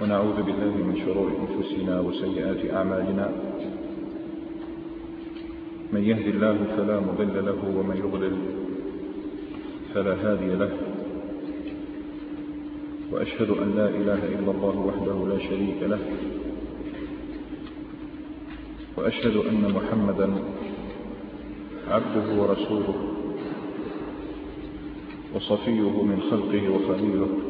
ونعوذ بالله من شرور أنفسنا وسيئات أعمالنا. من يهد الله فلا مضل له ومن يضلل فلا هادي له. وأشهد أن لا إله إلا الله وحده لا شريك له. وأشهد أن محمدا عبده ورسوله وصفيه من خلقه وخليله.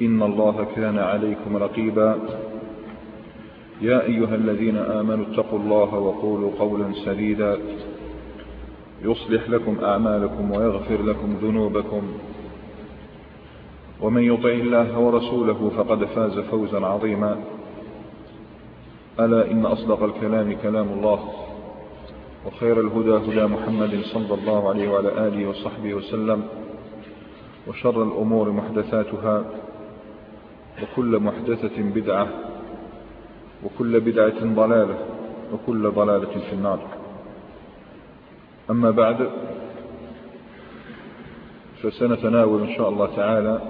إن الله كان عليكم رقيبا. يا أيها الذين آمنوا اتقوا الله وقولوا قولا سديدا. يصلح لكم أعمالكم ويغفر لكم ذنوبكم. ومن يطع الله ورسوله فقد فاز فوزا عظيما. ألا إن أصدق الكلام كلام الله. وخير الهدى هدى محمد صلى الله عليه وعلى آله وصحبه وسلم. وشر الأمور محدثاتها. وكل محدثة بدعة وكل بدعة ضلالة وكل ضلالة في النار. أما بعد فسنتناول إن شاء الله تعالى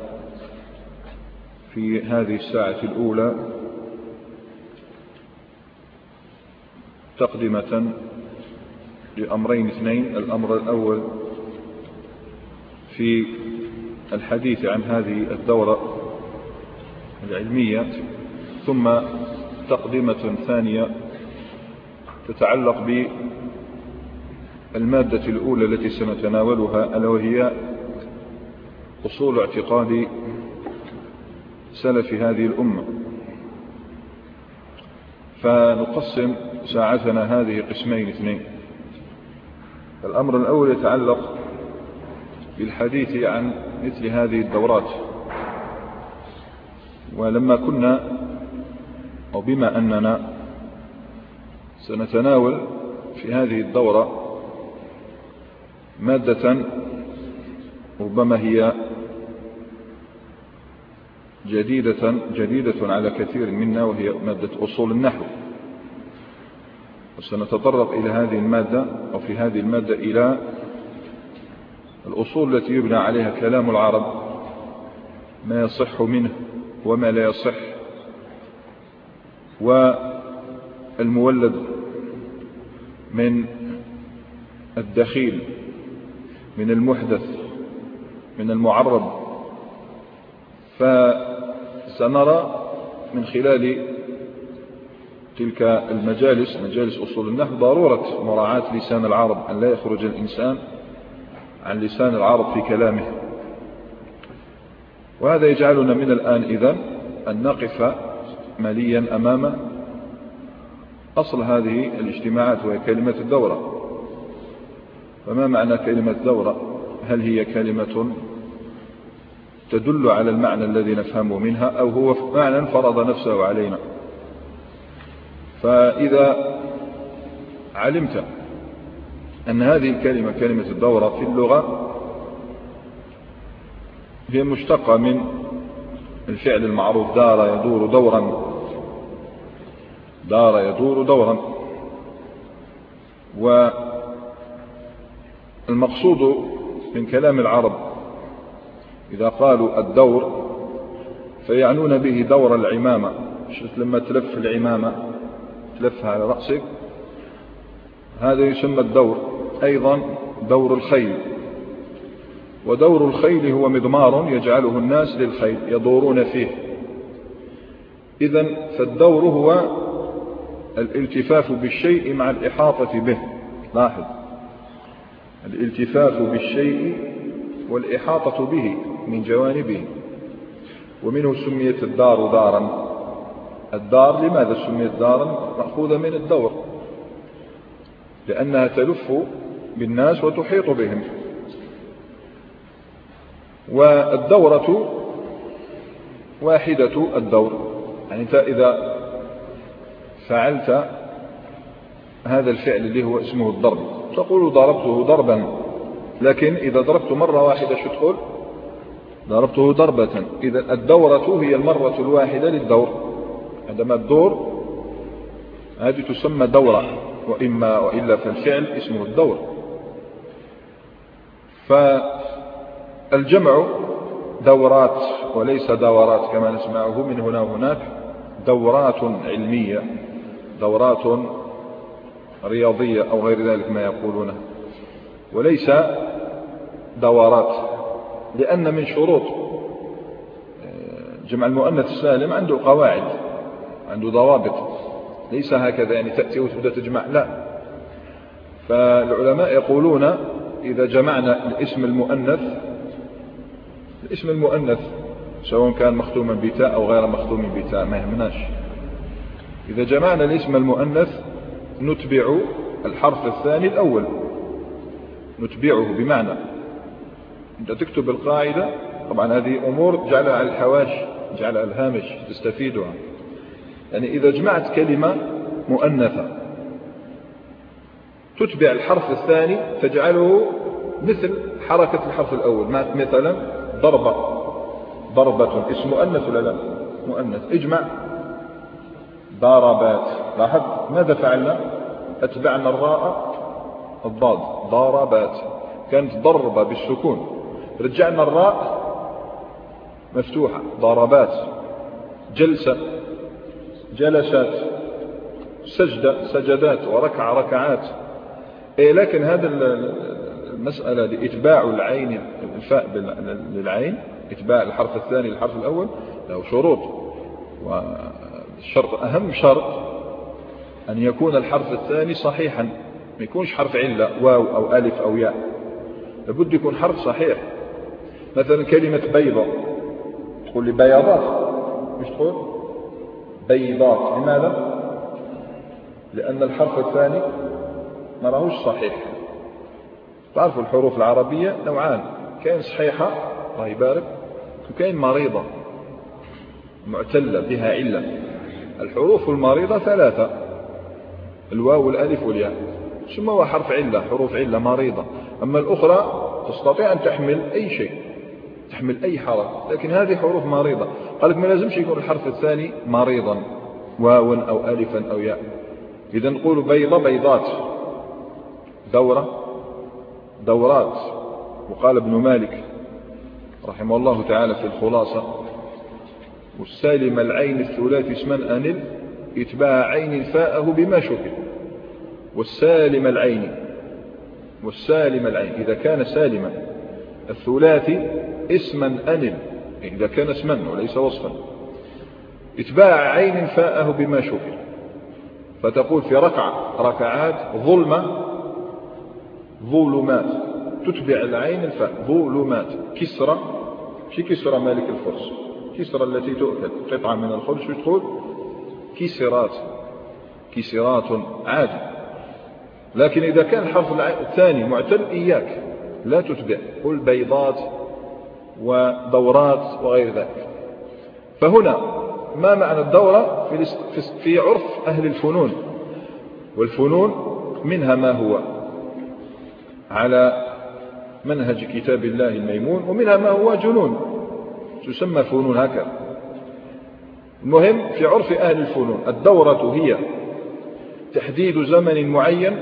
في هذه الساعة الأولى تقدمة لأمرين اثنين. الأمر الأول في الحديث عن هذه الدورة. العلمية ثم تقدمة ثانية تتعلق بالمادة الأولى التي سنتناولها ألا وهي أصول اعتقاد سلف هذه الأمة. فنقسم ساعتنا هذه قسمين اثنين. الأمر الأول يتعلق بالحديث عن مثل هذه الدورات. ولما كنا أو بما أننا سنتناول في هذه الدورة مادة ربما هي جديدة جديدة على كثير منا وهي مادة أصول النحو. وسنتطرق إلى هذه المادة أو في هذه المادة إلى الأصول التي يبنى عليها كلام العرب ما يصح منه. وما لا يصح. والمولد من الدخيل من المحدث من المعرب فسنرى من خلال تلك المجالس مجالس أصول النحو ضرورة مراعاة لسان العرب أن لا يخرج الإنسان عن لسان العرب في كلامه. وهذا يجعلنا من الآن إذن أن نقف مليا أمام أصل هذه الاجتماعات وهي كلمة الدورة. فما معنى كلمة دورة؟ هل هي كلمة تدل على المعنى الذي نفهمه منها أو هو معنى فرض نفسه علينا؟ فإذا علمت أن هذه الكلمة كلمة الدورة في اللغة هي مشتقة من الفعل المعروف دار يدور دورا. دار يدور دورا. والمقصود من كلام العرب إذا قالوا الدور فيعنون به دور العمامة. شفت لما تلف العمامة تلفها على رأسك؟ هذا يسمى الدور. أيضا دور الخيل. ودور الخيل هو مضمار يجعله الناس للخيل يدورون فيه. إذا فالدور هو الالتفاف بالشيء مع الإحاطة به. لاحظ. الالتفاف بالشيء والإحاطة به من جوانبه. ومنه سميت الدار دارا. الدار لماذا سميت دارا؟ مأخوذة من الدور. لأنها تلف بالناس وتحيط بهم. والدورة واحدة الدور. يعني أنت إذا فعلت هذا الفعل اللي هو اسمه الضرب تقول ضربته ضربا لكن إذا ضربت مرة واحدة شو تقول؟ ضربته ضربة. إذا الدورة هي المرة الواحدة للدور. عندما الدور هذه تسمى دورة وإما وإلا فالفعل اسمه الدور. فالجمع دورات وليس دورات كما نسمعه من هنا وهناك دورات علمية دورات رياضية أو غير ذلك ما يقولونه وليس دورات لأن من شروط جمع المؤنث السالم عنده قواعد عنده ضوابط ليس هكذا يعني تأتي وتبدأ تجمع لا. فالعلماء يقولون إذا جمعنا الاسم المؤنث الاسم المؤنث سواء كان مختوما بتاء أو غير مختوم بتاء ما يهمناش. إذا جمعنا الاسم المؤنث نتبع الحرف الثاني الأول. نتبعه بمعنى. أنت تكتب القاعدة طبعا هذه أمور جعلها على الحواش جعلها الهامش تستفيدها. يعني إذا جمعت كلمة مؤنثة تتبع الحرف الثاني تجعله مثل حركة الحرف الأول. مثلا ضربة ضربة اسم مؤنث ولا لا؟ مؤنث. اجمع. ضربات لاحظ؟ ماذا فعلنا؟ أتبعنا الراء الضاد. ضربات كانت ضربة بالسكون. رجعنا الراء مفتوحة. ضربات جلسة. جلسات. سجدة. سجدات. وركع ركعات. إيه لكن هذا المسألة لإتباع العين الفاء للعين إتباع الحرف الثاني للحرف الأول له شروط. والشرط أهم شرط أن يكون الحرف الثاني صحيحا ما يكونش حرف علة واو أو ألف أو ياء. لابد يكون حرف صحيح. مثلا كلمة بيضة تقول لي بياضات. مش تقول؟ بيضات. لماذا؟ لأن الحرف الثاني ما راهوش صحيح. تعرفوا الحروف العربية نوعان كاين صحيحة الله يبارك وكاين مريضة معتلة بها علة. الحروف المريضة ثلاثة الواو والالف والياء. ثم هو حرف علة حروف علة مريضة. أما الأخرى تستطيع أن تحمل أي شيء تحمل أي حرف لكن هذه حروف مريضة. قال لك ما لازمش يكون الحرف الثاني مريضا واو أو ألفا أو ياء. إذا نقول بيضة بيضات. دورة. دورات. وقال ابن مالك رحمه الله تعالى في الخلاصة والسالم العين الثلاثي اسما أنل اتباع عين فاءه بما شكل والسالم العين والسالم العين إذا كان سالما الثلاثي اسما أنل إذا كان اسما وليس وصفا. اتباع عين فاءه بما شكل فتقول في ركعة ركعات ظلمة ظلمات. تتبع العين الفاء ظلمات. كسرة شي كسرة مالك الفرس؟ كسرة التي تؤكل. قطعة من الخبز تقول كسرات. كسرات عادي لكن إذا كان الحرف الثاني معتل إياك. لا تتبع. قل بيضات ودورات وغير ذلك. فهنا ما معنى الدورة في عرف أهل الفنون؟ والفنون منها ما هو؟ على منهج كتاب الله الميمون ومنها ما هو جنون. تسمى فنون هكذا. المهم في عرف أهل الفنون الدورة هي تحديد زمن معين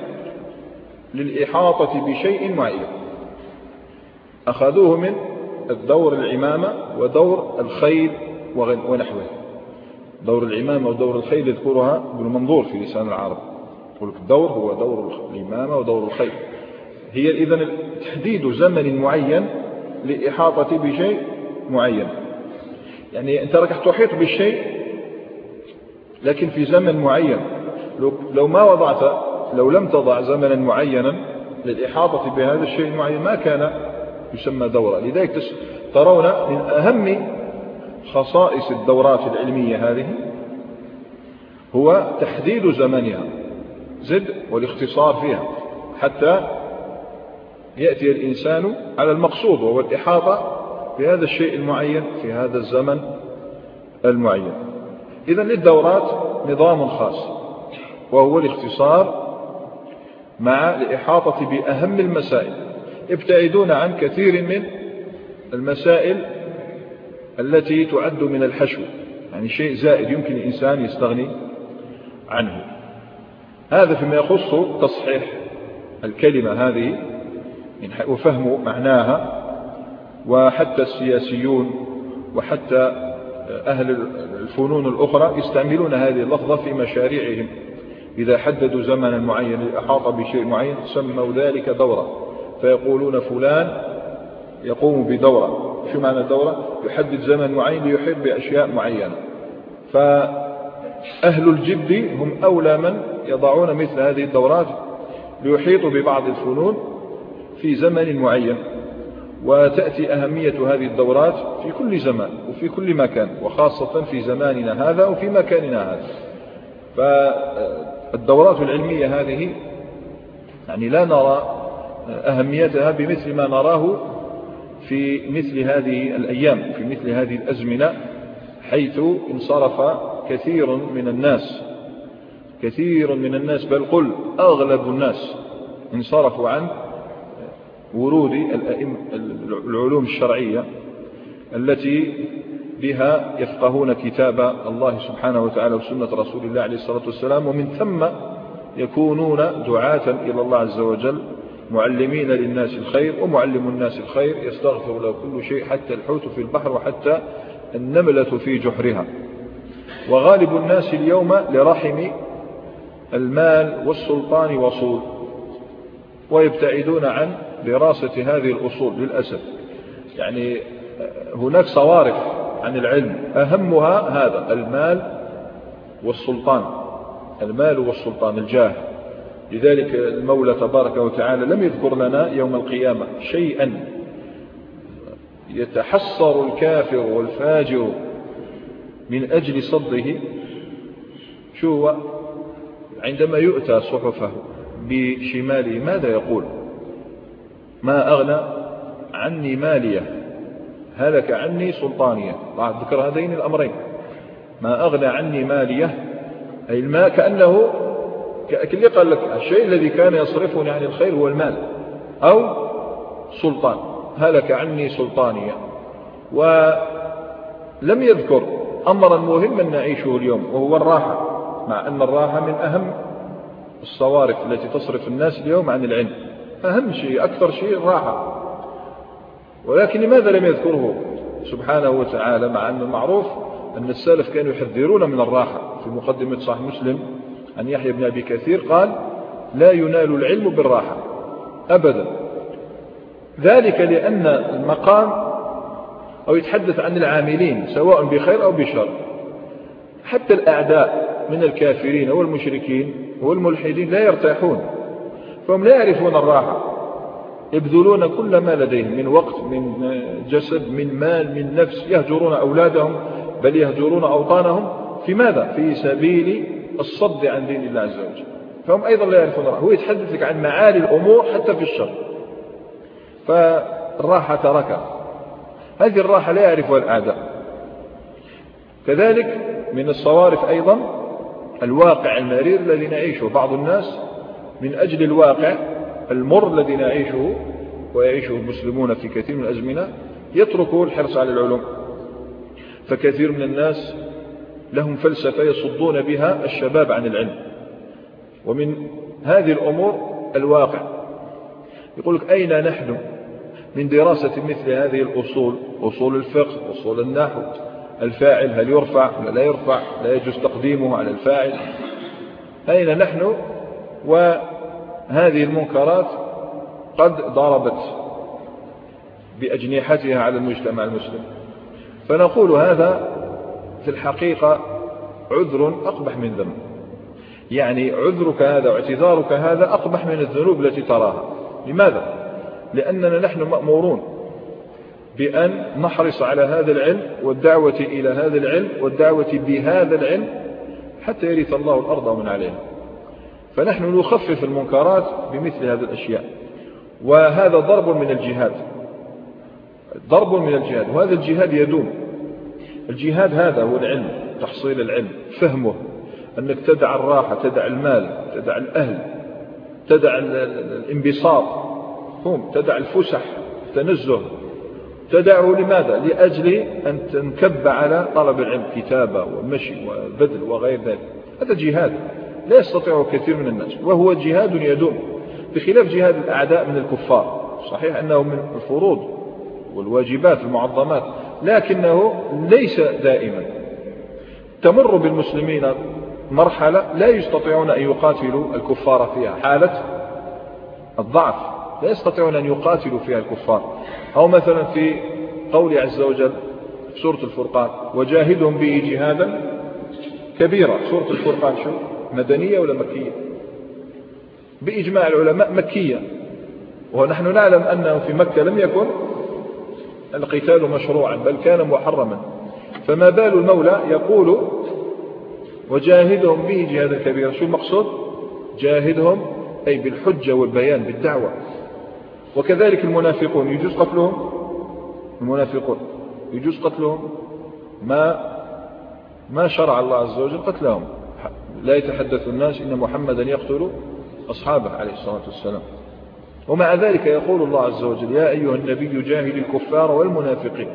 للإحاطة بشيء معين. أخذوه من الدور العمامة ودور الخيل ونحوه. دور العمامة ودور الخيل يذكرها ابن منظور في لسان العرب. يقول الدور هو دور العمامة ودور الخيل. هي إذا تحديد زمن معين لإحاطة بشيء معين. يعني أنت راك تحيط بالشيء لكن في زمن معين. لو ما وضعت لو لم تضع زمنا معينا للإحاطة بهذا الشيء المعين ما كان يسمى دورة. لذلك ترون من أهم خصائص الدورات العلمية هذه هو تحديد زمنها زد والاختصار فيها حتى يأتي الإنسان على المقصود وهو الإحاطة بهذا الشيء المعين في هذا الزمن المعين. إذا للدورات نظام خاص وهو الاختصار مع الإحاطة بأهم المسائل. ابتعدون عن كثير من المسائل التي تعد من الحشو يعني شيء زائد يمكن الإنسان يستغني عنه. هذا فيما يخص تصحيح الكلمة هذه وفهم معناها وحتى السياسيون وحتى أهل الفنون الأخرى يستعملون هذه اللفظة في مشاريعهم. إذا حددوا زمنا معين للإحاطة بشيء معين سموا ذلك دورة. فيقولون فلان يقوم بدورة. شو معنى الدورة؟ يحدد زمن معين ليحيط بأشياء معينة. فأهل الجد هم أولى من يضعون مثل هذه الدورات ليحيطوا ببعض الفنون في زمن معين وتأتي أهمية هذه الدورات في كل زمان وفي كل مكان وخاصة في زماننا هذا وفي مكاننا هذا. فالدورات العلمية هذه يعني لا نرى أهميتها بمثل ما نراه في مثل هذه الأيام في مثل هذه الأزمنة حيث انصرف كثير من الناس. كثير من الناس بل قل أغلب الناس انصرفوا عن ورود العلوم الشرعية التي بها يفقهون كتاب الله سبحانه وتعالى وسنة رسول الله عليه الصلاة والسلام ومن ثم يكونون دعاة إلى الله عز وجل معلمين للناس الخير ومعلم الناس الخير يستغفر له كل شيء حتى الحوت في البحر وحتى النملة في جحرها. وغالب الناس اليوم لرحم المال والسلطان وصول ويبتعدون عن دراسة هذه الأصول للأسف. يعني هناك صوارف عن العلم. أهمها هذا المال والسلطان. المال والسلطان الجاه. لذلك المولى تبارك وتعالى لم يذكر لنا يوم القيامة شيئا. يتحسر الكافر والفاجر من أجل صده. شو عندما يؤتى صحفه بشماله ماذا يقول؟ ما أغنى عني مالية هلك عني سلطانية. ذكر هذين الأمرين. ما أغنى عني مالية أي الماء كأنه اللي قال لك الشيء الذي كان يصرفني عن الخير هو المال أو سلطان. هلك عني سلطانية. ولم يذكر أمرا مهما نعيشه اليوم وهو الراحة مع أن الراحة من أهم الصوارف التي تصرف الناس اليوم عن العلم. أهم شيء أكثر شيء الراحة ولكن لماذا لم يذكره؟ سبحانه وتعالى مع أن المعروف أن السلف كانوا يحذرون من الراحة. في مقدمة صحيح مسلم عن يحيى بن أبي كثير قال لا ينال العلم بالراحة. أبدا. ذلك لأن المقام أو يتحدث عن العاملين سواء بخير أو بشر. حتى الأعداء من الكافرين والمشركين والملحدين لا يرتاحون. فهم لا يعرفون الراحة. يبذلون كل ما لديهم من وقت من جسد من مال من نفس. يهجرون أولادهم بل يهجرون أوطانهم. في ماذا؟ في سبيل الصد عن دين الله عز وجل. فهم أيضا لا يعرفون الراحة. هو يتحدث لك عن معالي الأمور حتى في الشر. فالراحة تركها. هذه الراحة لا يعرفها الأعداء. كذلك من الصوارف أيضا الواقع المرير الذي نعيشه بعض الناس من أجل الواقع المر الذي نعيشه ويعيشه المسلمون في كثير من الأزمنة يتركوا الحرص على العلوم. فكثير من الناس لهم فلسفة يصدون بها الشباب عن العلم. ومن هذه الأمور الواقع. يقول لك أين نحن من دراسة مثل هذه الأصول؟ أصول الفقه أصول النحو. الفاعل هل يرفع ولا لا يرفع؟ لا يجوز تقديمه على الفاعل. أين نحن وهذه المنكرات قد ضربت بأجنحتها على المجتمع المسلم. فنقول هذا في الحقيقة عذر أقبح من ذنب. يعني عذرك هذا واعتذارك هذا أقبح من الذنوب التي تراها. لماذا؟ لأننا نحن مأمورون بأن نحرص على هذا العلم والدعوة إلى هذا العلم والدعوة بهذا العلم حتى يرث الله الأرض ومن عليها. فنحن نخفف المنكرات بمثل هذه الأشياء. وهذا ضرب من الجهاد. ضرب من الجهاد. وهذا الجهاد يدوم. الجهاد هذا هو العلم تحصيل العلم فهمه. أنك تدع الراحة تدع المال تدع الأهل تدع الانبساط. هم تدع الفسح تنزه تدعه لماذا؟ لأجل أن تنكب على طلب العلم كتابة ومشي وبذل وغير ذلك. هذا جهاد. لا يستطيعه كثير من الناس وهو جهاد يدوم بخلاف جهاد الأعداء من الكفار. صحيح أنه من الفروض والواجبات المعظمات لكنه ليس دائما. تمر بالمسلمين مرحلة لا يستطيعون أن يقاتلوا الكفار فيها حالة الضعف لا يستطيعون أن يقاتلوا فيها الكفار. أو مثلا في قول عز وجل في سورة الفرقان وجاهدهم به جهادا كبيرا. سورة الفرقان شو؟ مدنية ولا مكية؟ بإجماع العلماء مكية. ونحن نعلم أنه في مكة لم يكن القتال مشروعا بل كان محرما. فما بال المولى يقول وجاهدهم به جهادا كبيرا. شو المقصود؟ جاهدهم أي بالحجة والبيان بالدعوة. وكذلك المنافقون يجوز قتلهم؟ المنافقون. يجوز قتلهم. ما ما شرع الله عز وجل قتلهم. لا يتحدث الناس إن محمدا يقتل أصحابه عليه الصلاة والسلام. ومع ذلك يقول الله عز وجل يا أيها النبي جاهد الكفار والمنافقين.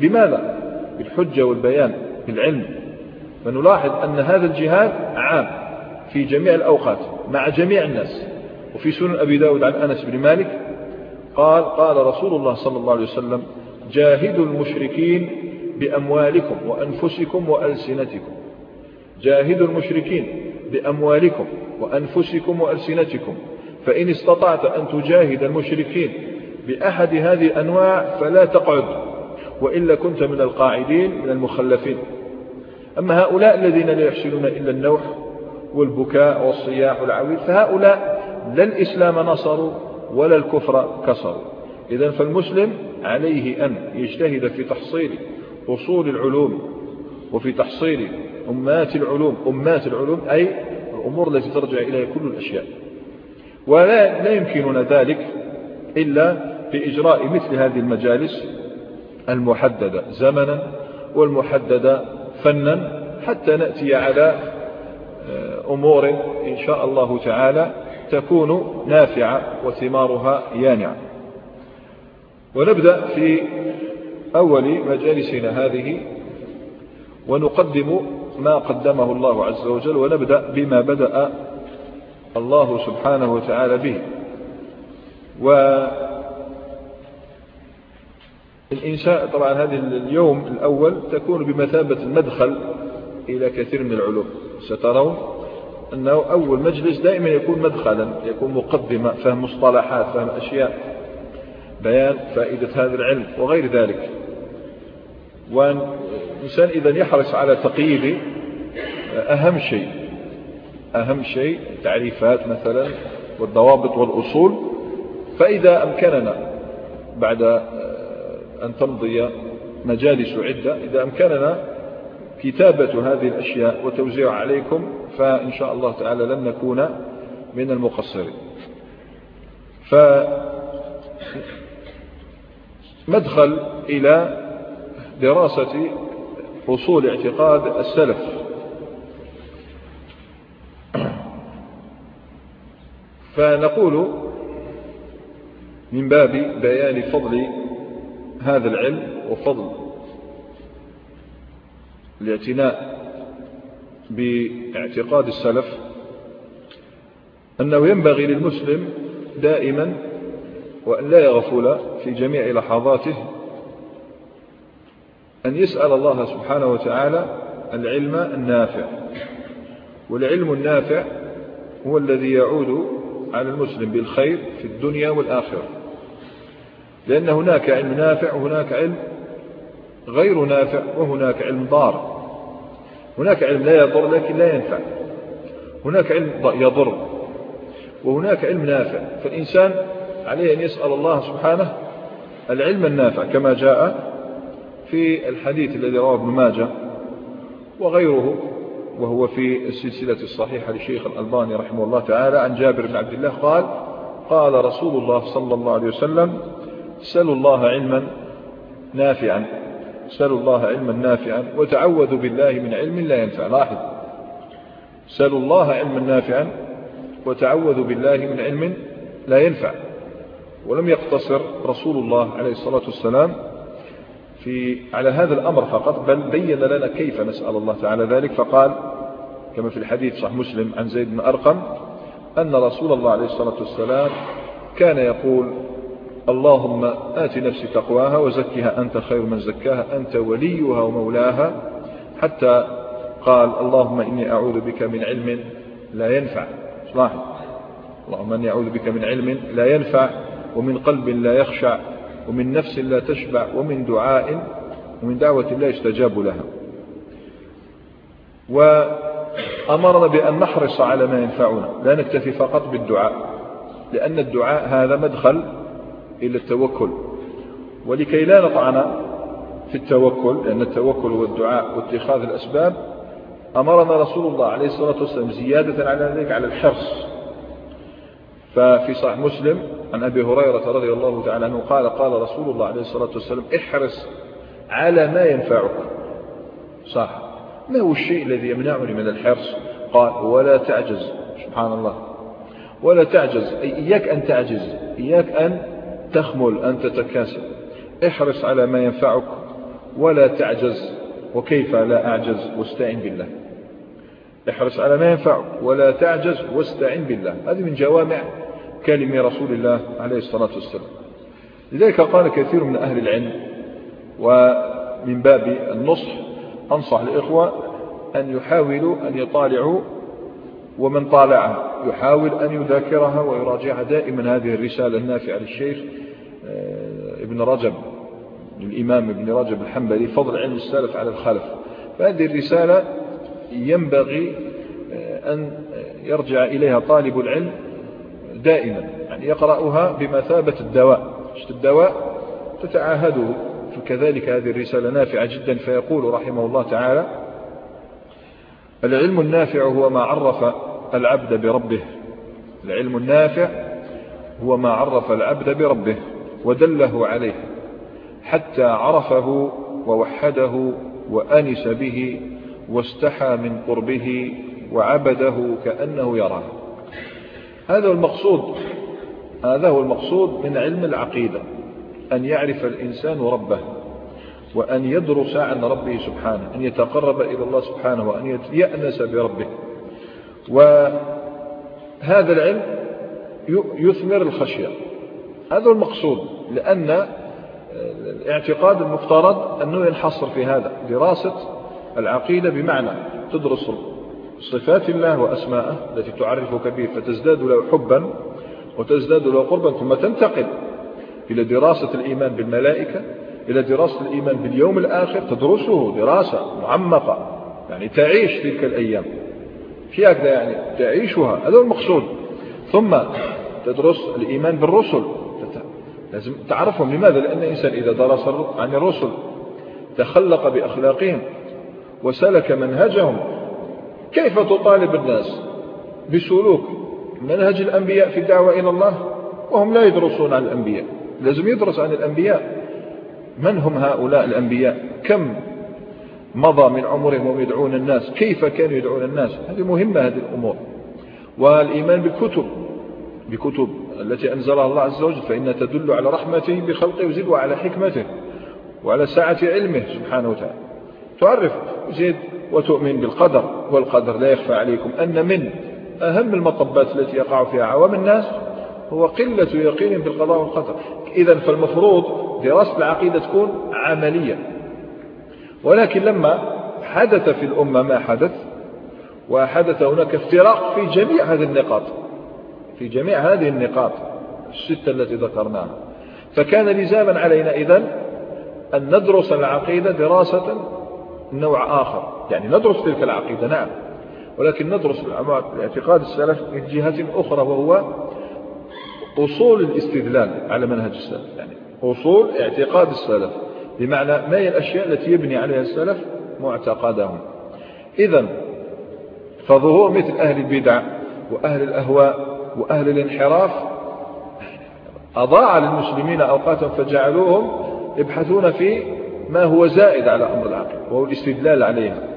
بماذا؟ بالحجة والبيان بالعلم. فنلاحظ أن هذا الجهاد عام في جميع الأوقات مع جميع الناس. وفي سنن أبي داود عن أنس بن مالك قال قال رسول الله صلى الله عليه وسلم جاهدوا المشركين بأموالكم وأنفسكم وألسنتكم. جاهدوا المشركين بأموالكم وأنفسكم وألسنتكم. فإن استطعت أن تجاهد المشركين بأحد هذه الأنواع فلا تقعد وإلا كنت من القاعدين من المخلفين. أما هؤلاء الذين لا يحسنون إلا النوح والبكاء والصياح والعويل فهؤلاء لا الإسلام نصروا ولا الكفر كسروا إذا فالمسلم عليه أن يجتهد في تحصيل أصول العلوم وفي تحصيل أمات العلوم أمات العلوم أي الأمور التي ترجع إليها كل الأشياء. ولا لا يمكننا ذلك إلا بإجراء مثل هذه المجالس المحددة زمنا والمحددة فنا حتى نأتي على آه، أمور إن شاء الله تعالى تكون نافعة وثمارها يانعة. ونبدأ في أول مجالسنا هذه ونقدم ما قدمه الله عز وجل ونبدأ بما بدأ الله سبحانه وتعالى به. والإنشاء طبعا هذه اليوم الأول تكون بمثابة المدخل إلى كثير من العلوم. سترون أنه أول مجلس دائما يكون مدخلا يكون مقدمة فهم مصطلحات فهم أشياء بيان فائدة هذا العلم وغير ذلك. والإنسان إذا يحرص على تقييد أهم شيء أهم شيء تعريفات مثلا والضوابط والأصول. فإذا أمكننا بعد أن تمضي مجالس عدة إذا أمكننا كتابة هذه الأشياء وتوزيع عليكم فإن شاء الله تعالى لن نكون من المقصرين. فمدخل إلى دراسة أصول اعتقاد السلف. فنقول من باب بيان فضل هذا العلم وفضل الاعتناء باعتقاد السلف أنه ينبغي للمسلم دائما وأن لا يغفل في جميع لحظاته أن يسأل الله سبحانه وتعالى العلم النافع. والعلم النافع هو الذي يعود على المسلم بالخير في الدنيا والآخرة. لأن هناك علم نافع وهناك علم غير نافع وهناك علم ضار. هناك علم لا يضر لكن لا ينفع. هناك علم يضر. وهناك علم نافع. فالإنسان عليه أن يسأل الله سبحانه العلم النافع كما جاء في الحديث الذي رواه ابن ماجه وغيره وهو في السلسلة الصحيحة لشيخ الألباني رحمه الله تعالى عن جابر بن عبد الله قال قال رسول الله صلى الله عليه وسلم سلوا الله علما نافعا سلوا الله علما نافعا وتعوذوا بالله من علم لا ينفع. لاحظ. سلوا الله علما نافعا وتعوذوا بالله من علم لا ينفع. ولم يقتصر رسول الله عليه الصلاة والسلام في على هذا الأمر فقط بل بين لنا كيف نسأل الله تعالى ذلك. فقال كما في الحديث صح مسلم عن زيد بن أرقم أن رسول الله عليه الصلاة والسلام كان يقول اللهم آت نفسي تقواها وزكها أنت خير من زكاها أنت وليها ومولاها. حتى قال اللهم إني أعوذ بك من علم لا ينفع. لاحظ اللهم إني أعوذ بك من علم لا ينفع ومن قلب لا يخشع. ومن نفس لا تشبع ومن دعاء ومن دعوة لا يستجاب لها. وأمرنا بأن نحرص على ما ينفعنا لا نكتفي فقط بالدعاء لأن الدعاء هذا مدخل إلى التوكل. ولكي لا نطعن في التوكل لأن التوكل والدعاء واتخاذ الأسباب أمرنا رسول الله عليه الصلاة والسلام زيادة على ذلك على الحرص. ففي صحيح مسلم عن أبي هريرة رضي الله تعالى عنه قال قال رسول الله عليه الصلاة والسلام احرص على ما ينفعك. صح. ما هو الشيء الذي يمنعني من الحرص؟ قال ولا تعجز. سبحان الله. ولا تعجز. أي إياك أن تعجز. إياك أن تخمل أن تتكاسل. احرص على ما ينفعك ولا تعجز. وكيف لا أعجز؟ واستعن بالله. احرص على ما ينفعك ولا تعجز واستعن بالله. هذه من جوامع كلمة رسول الله عليه الصلاة والسلام. لذلك قال كثير من أهل العلم ومن باب النصح أنصح الإخوة أن يحاولوا أن يطالعوا ومن طالعها يحاول أن يذاكرها ويراجعها. دائما هذه الرسالة النافعة للشيخ آه، ابن رجب الإمام ابن رجب الحنبلي فضل علم السلف على الخلف. فهذه الرسالة ينبغي آه، أن يرجع إليها طالب العلم دائما يعني يقرأها بمثابة الدواء. الدواء؟ تتعاهده فكذلك هذه الرسالة نافعة جدا فيقول رحمه الله تعالى العلم النافع هو ما عرف العبد بربه. العلم النافع هو ما عرف العبد بربه ودله عليه حتى عرفه ووحده وأنس به واستحى من قربه وعبده كأنه يراه. هذا هو المقصود. هذا هو المقصود من علم العقيدة أن يعرف الإنسان ربه وأن يدرس عن ربه سبحانه أن يتقرب إلى الله سبحانه وأن يأنس بربه. وهذا العلم يثمر الخشية. هذا المقصود لأن الاعتقاد المفترض أنه ينحصر في هذا دراسة العقيدة بمعنى تدرس صفات الله وأسماءه التي تعرفك به فتزداد له حبا وتزداد له قربا ثم تنتقل إلى دراسة الإيمان بالملائكة إلى دراسة الإيمان باليوم الآخر. تدرسه دراسة معمقة يعني تعيش تلك الأيام. في هكذا يعني تعيشها هذا المقصود. ثم تدرس الإيمان بالرسل. لازم تعرفهم. لماذا؟ لأن الإنسان إذا درس عن الرسل تخلق بأخلاقهم وسلك منهجهم كيف تطالب الناس بسلوك منهج الأنبياء في الدعوة إلى الله وهم لا يدرسون عن الأنبياء؟ لازم يدرس عن الأنبياء. من هم هؤلاء الأنبياء؟ كم مضى من عمرهم وهم يدعون الناس؟ كيف كانوا يدعون الناس؟ هذه مهمة هذه الأمور. والإيمان بالكتب بكتب التي أنزلها الله عز وجل فإنها تدل على رحمته بخلقه وزد وعلى حكمته وعلى سعة علمه سبحانه وتعالى. تعرف زيد وتؤمن بالقدر والقدر لا يخفى عليكم. أن من أهم المطبات التي يقع فيها عوام الناس هو قلة يقين بالقضاء والقدر. إذا فالمفروض دراسة العقيدة تكون عملية. ولكن لما حدث في الأمة ما حدث وحدث هناك افتراق في جميع هذه النقاط في جميع هذه النقاط الستة التي ذكرناها. فكان لزاما علينا إذن أن ندرس العقيدة دراسة نوع آخر. يعني ندرس تلك العقيدة نعم. ولكن ندرس الاعتقاد السلف من جهة أخرى وهو أصول الاستدلال على منهج السلف. يعني أصول اعتقاد السلف بمعنى ما هي الأشياء التي يبني عليها السلف معتقدهم. إذا فظهور مثل أهل البدع وأهل الأهواء وأهل الانحراف أضاع للمسلمين أوقاتهم فجعلوهم يبحثون في ما هو زائد على أمر العقيدة وهو الاستدلال عليها.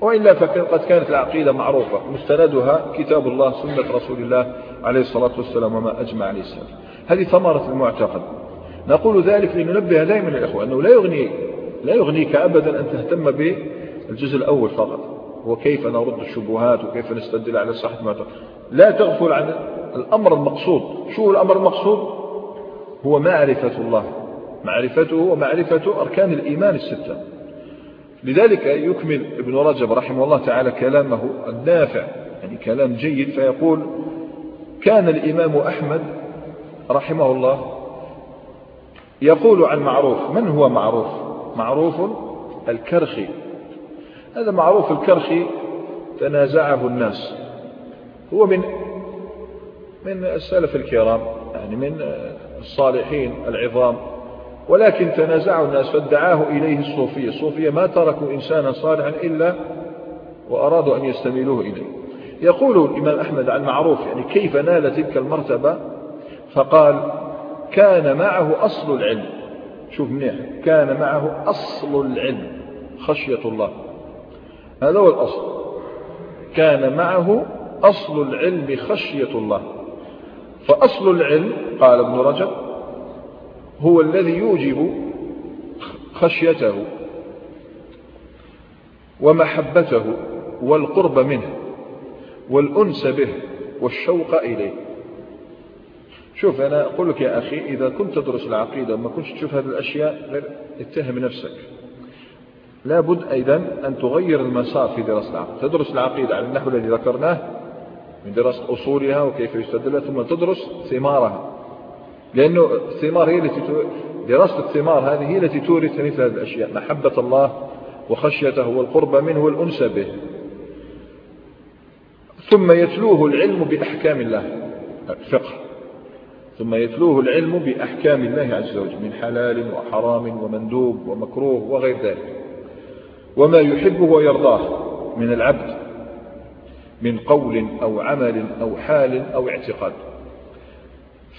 وإلا فقد كانت العقيدة معروفة. مستندها كتاب الله سنة رسول الله عليه الصلاة والسلام وما أجمع عليه السلام. هذه ثمرة المعتقد. نقول ذلك لننبه دائما الإخوة أنه لا يغني لا يغنيك أبدا أن تهتم بالجزء الأول فقط. وكيف نرد الشبهات وكيف نستدل على صحة المعتقد. لا تغفل عن الأمر المقصود. شو الأمر المقصود؟ هو معرفة الله. معرفته ومعرفة أركان الإيمان الستة. لذلك يكمل ابن رجب رحمه الله تعالى كلامه النافع يعني كلام جيد فيقول كان الإمام أحمد رحمه الله يقول عن معروف من هو معروف؟ معروف الكرخي. هذا معروف الكرخي تنازعه الناس. هو من من السلف الكرام يعني من الصالحين العظام. ولكن تنازعوا الناس فادعاه إليه الصوفية. الصوفية ما تركوا إنسانا صالحا إلا وأرادوا أن يستميلوه إليه. يقول الإمام أحمد عن معروف يعني كيف نال تلك المرتبة؟ فقال كان معه أصل العلم. شوف منيح كان معه أصل العلم خشية الله. هذا هو الأصل. كان معه أصل العلم خشية الله. فأصل العلم قال ابن رجب هو الذي يوجب خشيته ومحبته والقرب منه والأنس به والشوق إليه. شوف أنا أقول لك يا أخي إذا كنت تدرس العقيدة وما كنتش تشوف هذه الأشياء غير اتهم نفسك. لابد أيضا أن تغير المسار في دراسة العقيدة. تدرس العقيدة على النحو الذي ذكرناه من دراسة أصولها وكيف يستدلها ثم تدرس ثمارها. لأنه الثمار هي التي دراسة الثمار هذه هي التي تورث مثل هذه الأشياء محبة الله وخشيته والقرب منه والأنس به. ثم يتلوه العلم بأحكام الله الفقه. ثم يتلوه العلم بأحكام الله عز وجل من حلال وحرام ومندوب ومكروه وغير ذلك. وما يحبه ويرضاه من العبد من قول أو عمل أو حال أو اعتقاد.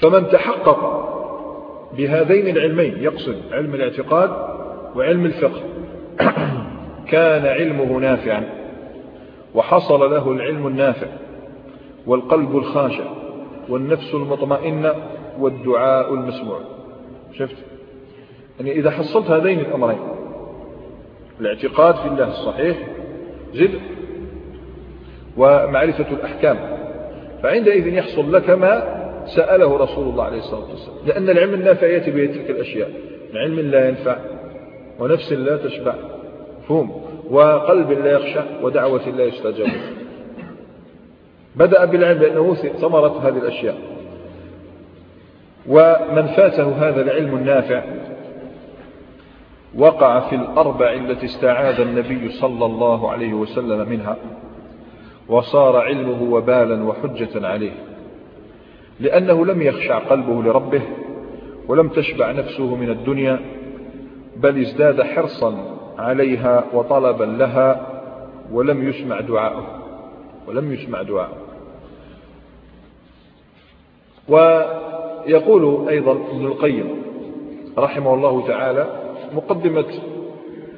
فمن تحقق بهذين العلمين يقصد علم الاعتقاد وعلم الفقه كان علمه نافعا وحصل له العلم النافع والقلب الخاشع والنفس المطمئنة والدعاء المسموع. شفت؟ يعني إذا حصلت هذين الأمرين الاعتقاد في الله الصحيح زد ومعرفة الأحكام فعندئذ يحصل لك ما سأله رسول الله عليه الصلاة والسلام. لأن العلم النافع يأتي به تلك الأشياء. علم لا ينفع ونفس لا تشبع. فهم وقلب لا يخشع ودعوة لا يستجاب. بدأ بالعلم لأنه ثمرة هذه الأشياء. ومن فاته هذا العلم النافع وقع في الأربع التي استعاذ النبي صلى الله عليه وسلم منها وصار علمه وبالا وحجة عليه. لأنه لم يخشع قلبه لربه ولم تشبع نفسه من الدنيا بل ازداد حرصا عليها وطلبا لها ولم يسمع دعاءه ولم يسمع دعاءه ويقول أيضا ابن القيم رحمه الله تعالى مقدمة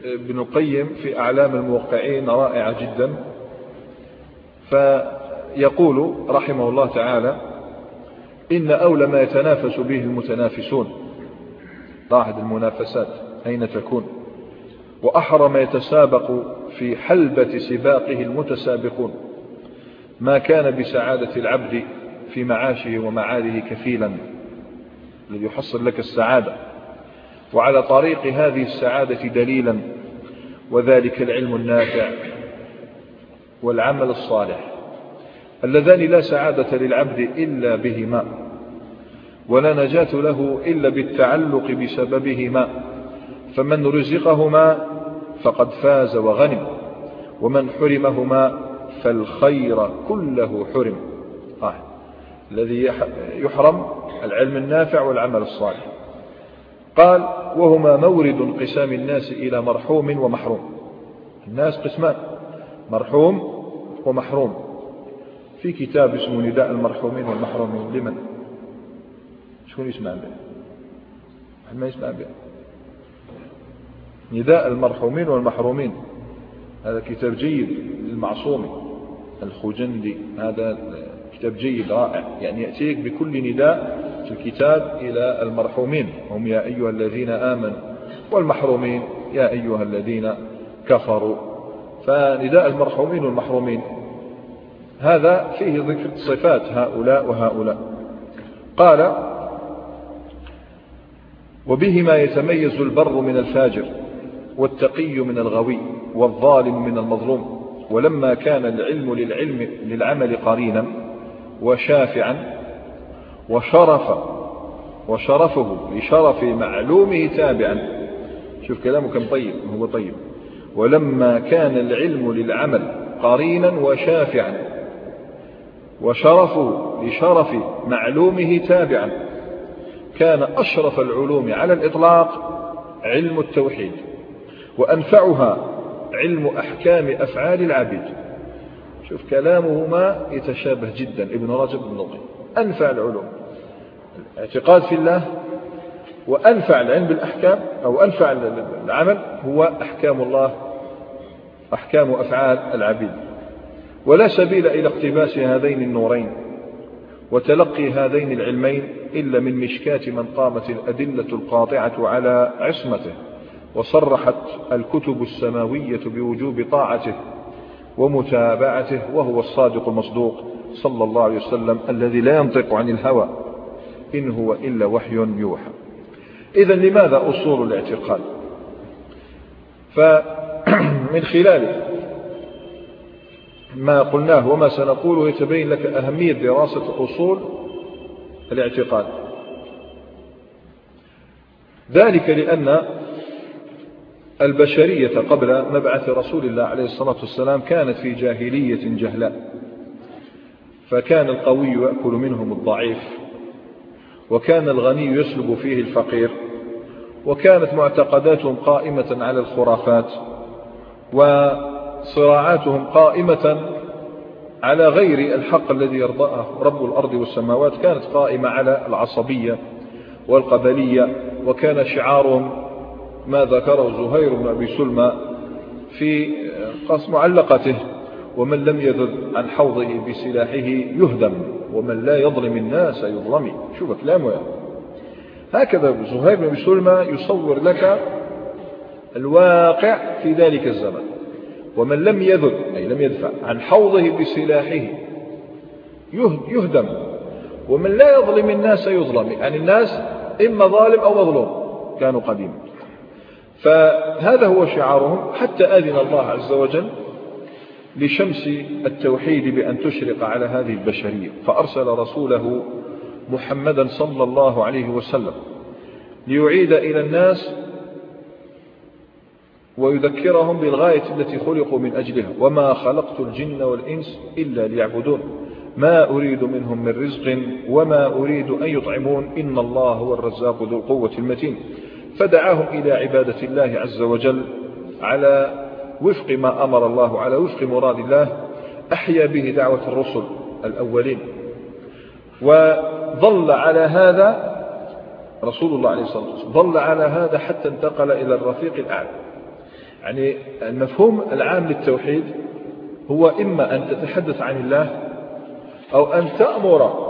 ابن القيم في أعلام الموقعين رائعة جدا. فيقول رحمه الله تعالى إن أولى ما يتنافس به المتنافسون. لاحظ المنافسات أين تكون؟ وأحرى ما يتسابق في حلبة سباقه المتسابقون. ما كان بسعادة العبد في معاشه ومعاده كفيلا. الذي يحصل لك السعادة. وعلى طريق هذه السعادة دليلا. وذلك العلم النافع والعمل الصالح. اللذان لا سعادة للعبد إلا بهما ولا نجاة له إلا بالتعلق بسببهما فمن رزقهما فقد فاز وغنم ومن حرمهما فالخير كله حرم. آه. الذي يحرم العلم النافع والعمل الصالح. قال وهما مورد انقسام الناس إلى مرحوم ومحروم. الناس قسمان مرحوم ومحروم. في كتاب اسمه نداء المرحومين والمحرومين. لمن؟ شكون يسمع به؟ ما يسمع به؟ نداء المرحومين والمحرومين. هذا كتاب جيد للمعصوم. الخجندي. هذا كتاب جيد رائع. يعني يأتيك بكل نداء في الكتاب إلى المرحومين. هم يا أيها الذين آمنوا والمحرومين. يا أيها الذين كفروا. فنداء المرحومين والمحرومين. هذا فيه ذكر صفات هؤلاء وهؤلاء. قال وبهما يتميز البر من الفاجر والتقي من الغوي والظالم من المظلوم ولما كان العلم للعلم للعمل قرينا وشافعا وشرف وشرفه لشرف معلومه تابعا. شوف كلامه كم طيب هو طيب. ولما كان العلم للعمل قرينا وشافعا وشرفه لشرف معلومه تابعا. كان أشرف العلوم على الإطلاق علم التوحيد وأنفعها علم أحكام أفعال العبيد. شوف كلامهما يتشابه جدا. ابن رجب بن القيم أنفع العلوم. الاعتقاد في الله وأنفع العلم بالأحكام أو أنفع العمل هو أحكام الله أحكام أفعال العبيد. ولا سبيل إلى اقتباس هذين النورين وتلقي هذين العلمين إلا من مشكاة من قامت الأدلة القاطعة على عصمته وصرحت الكتب السماوية بوجوب طاعته ومتابعته وهو الصادق المصدوق صلى الله عليه وسلم الذي لا ينطق عن الهوى إن هو إلا وحي يوحى. إذا لماذا أصول الاعتقاد؟ فمن خلال ما قلناه وما سنقوله يتبين لك أهمية دراسة أصول الاعتقاد. ذلك لأن البشرية قبل مبعث رسول الله عليه الصلاة والسلام كانت في جاهلية جهلاء فكان القوي يأكل منهم الضعيف وكان الغني يسلب فيه الفقير وكانت معتقداتهم قائمة على الخرافات وصراعاتهم قائمة على غير الحق الذي يرضاه رب الأرض والسماوات كانت قائمة على العصبية والقبلية وكان شعارهم ما ذكره زهير بن أبي سلمى في قص معلقته ومن لم يذل عن حوضه بسلاحه يهدم ومن لا يظلم الناس يظلم شوف كلامه يعني. هكذا زهير بن سلمى يصور لك الواقع في ذلك الزمن ومن لم يذل أي لم يدفع عن حوضه بسلاحه يهدم. ومن لا يظلم الناس يظلم يعني الناس إما ظالم أو مظلوم كانوا قديما فهذا هو شعارهم حتى أذن الله عز وجل لشمس التوحيد بأن تشرق على هذه البشرية. فأرسل رسوله محمدا صلى الله عليه وسلم ليعيد إلى الناس ويذكرهم بالغاية التي خلقوا من أجلها. وما خلقت الجن والإنس إلا ليعبدون. ما أريد منهم من رزق وما أريد أن يطعمون. إن الله هو الرزاق ذو القوة المتين. فدعاهم إلى عبادة الله عز وجل على وفق ما أمر الله على وفق مراد الله. أحيا به دعوة الرسل الأولين. وظل على هذا رسول الله عليه الصلاة والسلام. ظل على هذا حتى انتقل إلى الرفيق الأعلى. يعني المفهوم العام للتوحيد هو إما أن تتحدث عن الله أو أن تأمر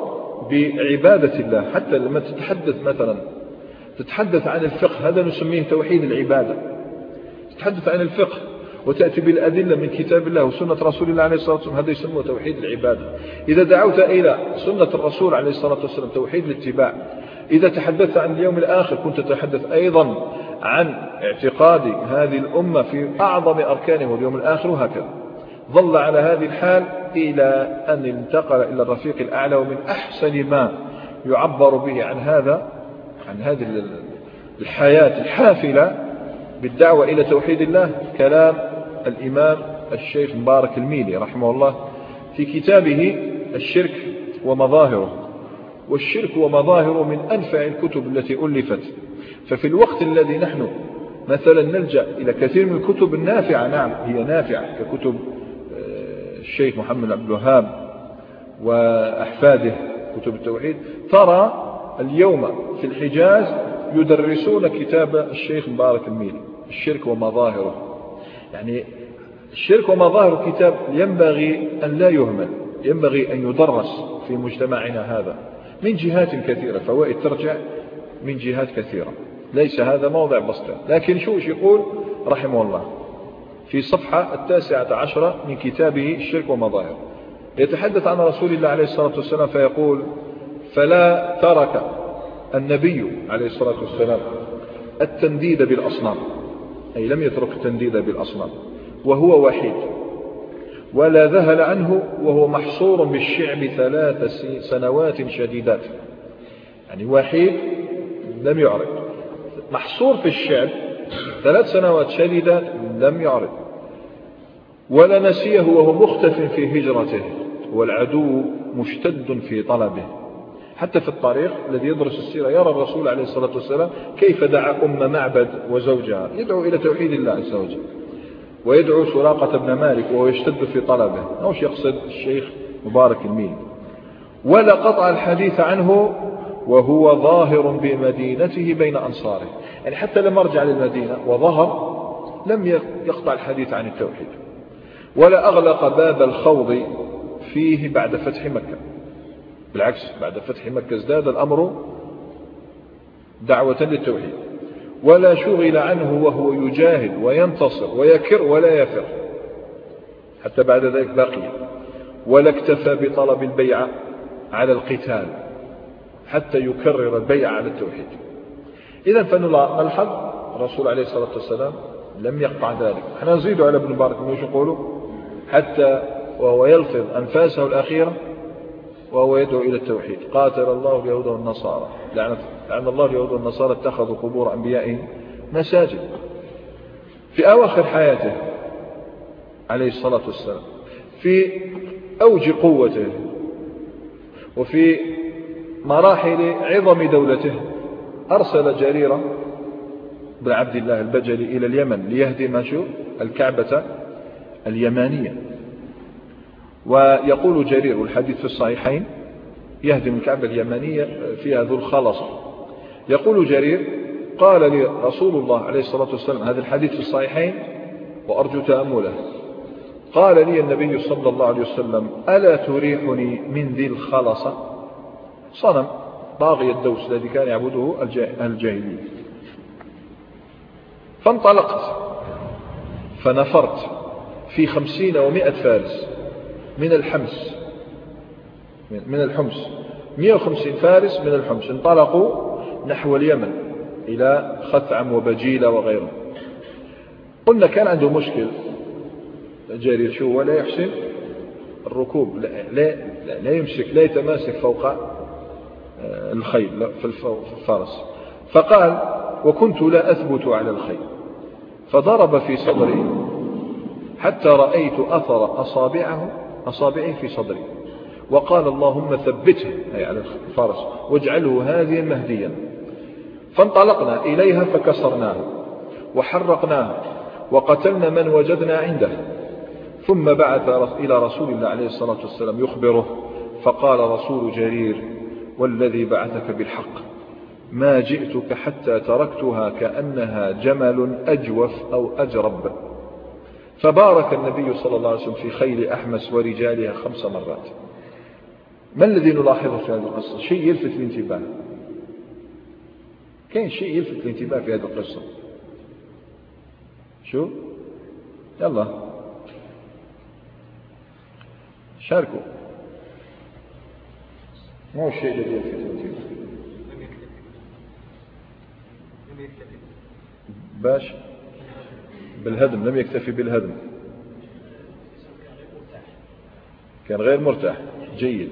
بعبادة الله. حتى لما تتحدث مثلا تتحدث عن الفقه هذا نسميه توحيد العبادة. تتحدث عن الفقه وتأتي بالأدلة من كتاب الله وسنة رسول الله عليه الصلاة والسلام هذا يسمى توحيد العبادة. إذا دعوت إلى سنة الرسول عليه الصلاة والسلام توحيد الاتباع إذا تحدثت عن اليوم الآخر كنت تتحدث أيضا عن اعتقاد هذه الأمة في أعظم أركانه واليوم الآخر وهكذا. ظل على هذه الحال إلى أن انتقل إلى الرفيق الأعلى ومن أحسن ما يعبر به عن هذا عن هذه الحياة الحافلة بالدعوة إلى توحيد الله كلام الإمام الشيخ مبارك الميلي رحمه الله في كتابه الشرك ومظاهره. والشرك ومظاهره من أنفع الكتب التي ألفت. ففي الوقت الذي نحن مثلا نلجأ إلى كثير من الكتب النافعة نعم هي نافعة ككتب آه، الشيخ محمد عبد الوهاب وأحفاده كتب التوحيد. ترى اليوم في الحجاز يدرسون كتاب الشيخ مبارك الميلي الشرك ومظاهره يعني الشرك ومظاهر كتاب ينبغي أن لا يهمل ينبغي أن يدرس في مجتمعنا هذا من جهات كثيرة فوائد ترجع من جهات كثيرة. ليس هذا موضع بسط لكن شو يقول رحمه الله في صفحة التاسعة عشرة من كتابه الشرك ومظاهر يتحدث عن رسول الله عليه الصلاة والسلام فيقول فلا ترك النبي عليه الصلاة والسلام التنديد بالأصنام. أي لم يترك التنديد بالأصنام. وهو وحيد. ولا ذهل عنه وهو محصور بالشعب ثلاث سنوات شديدات. يعني وحيد لم يعرض. محصور في الشعب ثلاث سنوات شديدات لم يعرض. ولا نسيه وهو مختف في هجرته والعدو مشتد في طلبه. حتى في الطريق الذي يدرس السيرة يرى الرسول عليه الصلاة والسلام كيف دعا أم معبد وزوجها. يدعو إلى توحيد الله عز وجل. ويدعو سراقة بن مالك وهو يشتد في طلبه. أوش يقصد الشيخ مبارك المين. ولا قطع الحديث عنه وهو ظاهر بمدينته بين أنصاره. يعني حتى لما رجع للمدينة وظهر لم يقطع الحديث عن التوحيد ولا أغلق باب الخوض فيه بعد فتح مكة. بالعكس بعد فتح مكة ازداد الأمر دعوة للتوحيد ولا شغل عنه وهو يجاهد وينتصر ويكر ولا يفر حتى بعد ذلك بقي ولا اكتفى بطلب البيعة على القتال حتى يكرر البيعة على التوحيد. إذا فنلحظ الرسول عليه الصلاة والسلام لم يقطع ذلك. إحنا نزيد على ابن مبارك مش يقولوا حتى وهو يلفظ أنفاسه الأخيرة وهو يدعو إلى التوحيد. قاتل الله اليهود والنصارى. لعن الله اليهود والنصارى اتخذوا قبور أنبيائهم مساجد. في أواخر حياته عليه الصلاة والسلام في أوج قوته وفي مراحل عظم دولته أرسل جريرة بن عبد الله البجلي إلى اليمن ليهدم شو؟ الكعبة اليمانية. ويقول جرير والحديث في الصحيحين يهدم الكعبة اليمانية فيها ذو الخلص. يقول جرير قال لي رسول الله عليه الصلاة والسلام هذا الحديث في الصحيحين وأرجو تأمله. قال لي النبي صلى الله عليه وسلم ألا تريحني من ذي الخلصة صنم. طاغي الدوس الذي كان يعبده الجاهلين فانطلقت. فنفرت في خمسين ومائة فارس من الحمس. من الحمص 150 فارس من الحمص انطلقوا نحو اليمن إلى خثعم وبجيلة وغيره. قلنا كان عنده مشكل. جاري شو ولا يحسن الركوب. لا, لا, لا يمسك لا يتماسك فوق الخيل في الفرس فقال وكنت لا أثبت على الخيل. فضرب في صدري حتى رأيت أثر أصابعه أصابعه في صدري. وقال اللهم ثبته أي على الفرس واجعله هاديا مهديا. فانطلقنا إليها فكسرناها وحرقناها وقتلنا من وجدنا عنده. ثم بعث إلى رسول الله عليه الصلاة والسلام يخبره فقال رسول جرير والذي بعثك بالحق. ما جئتك حتى تركتها كأنها جمل أجوف أو أجرب. فبارك النبي صلى الله عليه وسلم في خيل أحمس ورجالها خمس مرات. ما الذي نلاحظه في هذه القصة؟ شيء يلفت الانتباه. كاين شيء يلفت الانتباه في هذه القصة. شو؟ يلا. شاركوا. ما هو الشيء الذي يلفت الانتباه باش؟ بالهدم لم يكتفي بالهدم. كان غير مرتاح جيد.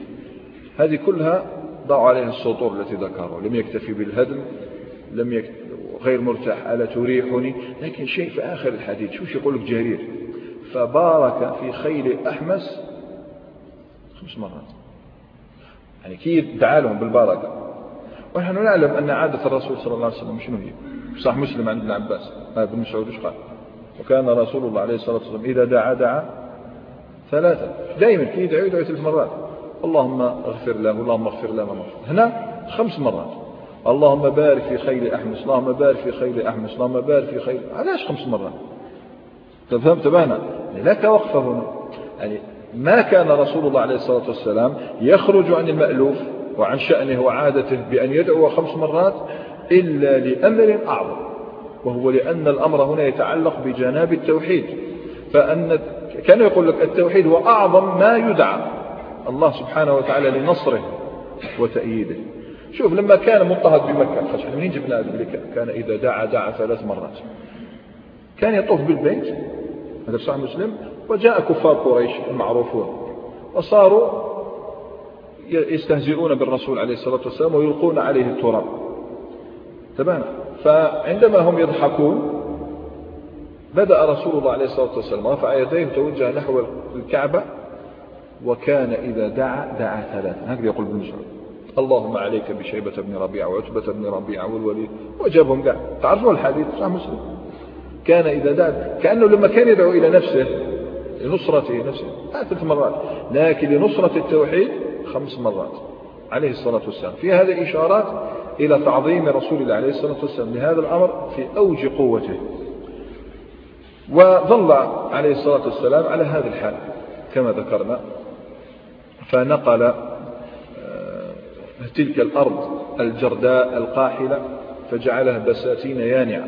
هذه كلها ضعوا عليها السطور التي ذكروا لم يكتفي بالهدم لم يكتفي غير مرتاح. ألا تريحني؟ لكن شيء في آخر الحديث. شو يقول لك جرير؟ فبارك في خيل أحمس خمس مرات. يعني كي دعا لهم بالبركة. ونحن نعلم أن عادة الرسول صلى الله عليه وسلم شنو هي؟ صح مسلم عند ابن عباس. ابن مسعود إيش قال؟ وكان رسول الله عليه الصلاة والسلام إذا دعا دعا ثلاثة. دائما كي يدعو يدعو ثلاث مرات. اللهم اغفر له اللهم اغفر له اغفر هنا خمس مرات. اللهم بارك في خير أحمس اللهم بارك في خير أحمس اللهم بارك في خير. علاش خمس مرات؟ تفهم تبانا يعني لا توقف هنا. يعني ما كان رسول الله عليه الصلاة والسلام يخرج عن المألوف وعن شأنه وعادته بأن يدعو خمس مرات إلا لأمر أعظم وهو لأن الأمر هنا يتعلق بجناب التوحيد. فأن كان يقول لك التوحيد هو أعظم ما يدعى الله سبحانه وتعالى لنصره وتأييده. شوف لما كان مضطهد بمكة منين جبنا هذا كان إذا دعا دعا ثلاث مرات. كان يطوف بالبيت هذا صحيح مسلم؟ وجاء كفار قريش المعروفون وصاروا يستهزئون بالرسول عليه الصلاة والسلام ويلقون عليه التراب. تمام؟ فعندما هم يضحكون بدأ رسول الله عليه الصلاة والسلام رفع يديه وتوجه نحو الكعبة وكان إذا دعا دعا ثلاثا هكذا يقول ابن مسعود اللهم عليك بشيبة بن ربيعة وعتبة بن ربيعة والوليد. وجابهم قاع تعرفون الحديث؟ صح مسلم. كان إذا دعا كأنه لما كان يدعو إلى نفسه لنصرته نفسه. ثلاث مرات. لكن لنصرة التوحيد خمس مرات. عليه الصلاة والسلام. في هذه إشارات إلى تعظيم رسول الله عليه الصلاة والسلام لهذا الأمر في أوج قوته. وظل عليه الصلاة والسلام على هذا الحال كما ذكرنا. فنقل آه، تلك الأرض الجرداء القاحلة فجعلها بساتين يانعة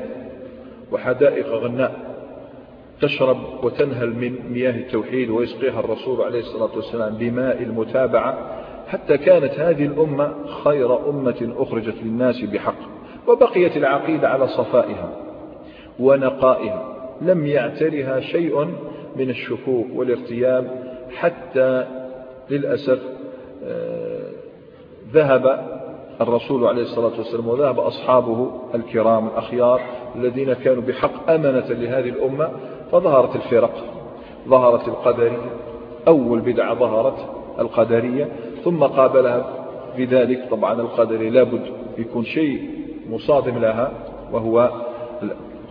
وحدائق غناء. تشرب وتنهل من مياه التوحيد ويسقيها الرسول عليه الصلاة والسلام بماء المتابعة حتى كانت هذه الأمة خير أمة أخرجت للناس بحق وبقيت العقيدة على صفائها ونقائها. لم يعترها شيء من الشكوك والارتياب حتى للأسف آه، ذهب الرسول عليه الصلاة والسلام وذهب أصحابه الكرام الأخيار الذين كانوا بحق أمنة لهذه الأمة فظهرت الفرق ظهرت القدرية أول بدعة ظهرت القدرية ثم قابلها بذلك طبعا القدري لابد يكون شيء مصادم لها وهو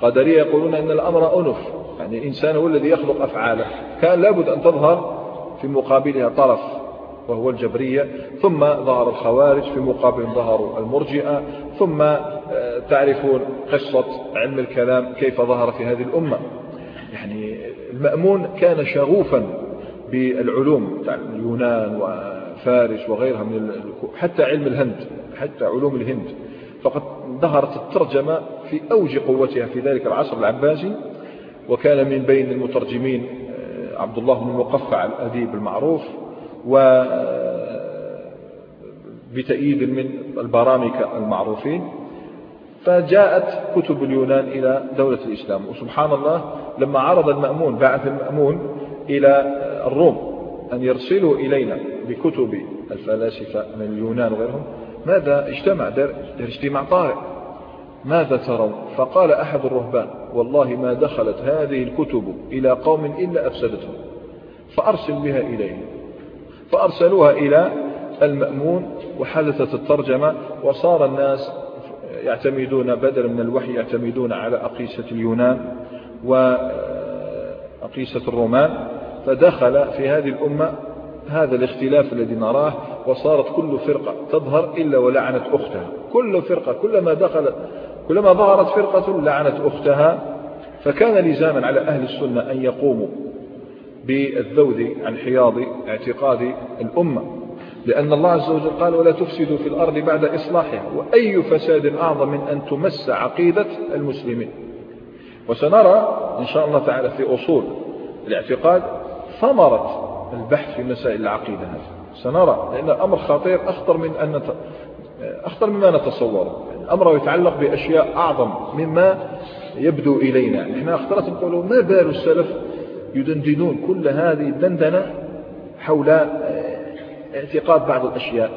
القدرية يقولون أن الأمر أنف يعني الإنسان هو الذي يخلق أفعاله كان لابد أن تظهر في مقابلها طرف وهو الجبرية ثم ظهر الخوارج في مقابل ظهروا المرجئة ثم آه، تعرفون قصة علم الكلام كيف ظهر في هذه الأمة. يعني المأمون كان شغوفا بالعلوم اليونان وفارس وغيرها من حتى علم الهند حتى علوم الهند. فقد ظهرت الترجمة في أوج قوتها في ذلك العصر العباسي وكان من بين المترجمين آه، عبد الله بن مقفع الأديب المعروف و بتأييد من البرامكة المعروفين. فجاءت كتب اليونان إلى دولة الإسلام. وسبحان الله لما عرض المأمون بعث المأمون إلى الروم أن يرسلوا إلينا بكتب الفلاسفة من اليونان وغيرهم ماذا اجتمع در اجتماع طارئ؟ ماذا ترون؟ فقال أحد الرهبان والله ما دخلت هذه الكتب إلى قوم إلا أفسدتهم فأرسل بها إليهم. فأرسلوها إلى المأمون وحدثت الترجمة وصار الناس يعتمدون بدلا من الوحي يعتمدون على أقيسة اليونان وأقيسة الرومان فدخل في هذه الأمة هذا الاختلاف الذي نراه وصارت كل فرقة تظهر إلا ولعنت أختها. كل فرقة كلما دخلت كلما ظهرت فرقة لعنت أختها. فكان لزاما على أهل السنة أن يقوموا بالذود عن حياض اعتقاد الأمة. لأن الله عز وجل قال ولا تفسدوا في الأرض بعد إصلاحها وأي فساد أعظم من أن تمس عقيدة المسلمين. وسنرى إن شاء الله تعالى في أصول الاعتقاد ثمرة البحث في مسائل العقيدة هذه. سنرى لأن الأمر خطير أخطر من أن نت... أخطر مما نتصوره. الأمر يتعلق بأشياء أعظم مما يبدو إلينا. نحن اخترت نقول ما بال السلف يدندنون كل هذه الدندنة حول اعتقاد بعض الأشياء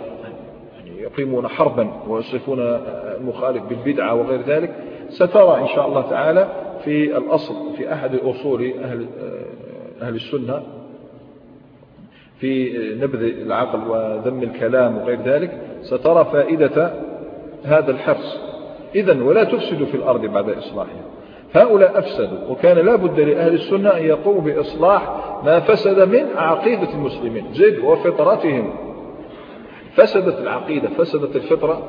يعني يقيمون حربا ويصفون المخالف بالبدعة وغير ذلك. سترى إن شاء الله تعالى في الأصل في أحد أصول أهل, أهل السنة في نبذ العقل وذم الكلام وغير ذلك سترى فائدة هذا الحرص. إذا ولا تفسدوا في الأرض بعد إصلاحها. هؤلاء أفسدوا وكان لا بد لأهل السنة أن يقوموا بإصلاح ما فسد من عقيدة المسلمين. زد وفطرتهم. فسدت العقيدة فسدت الفطرة.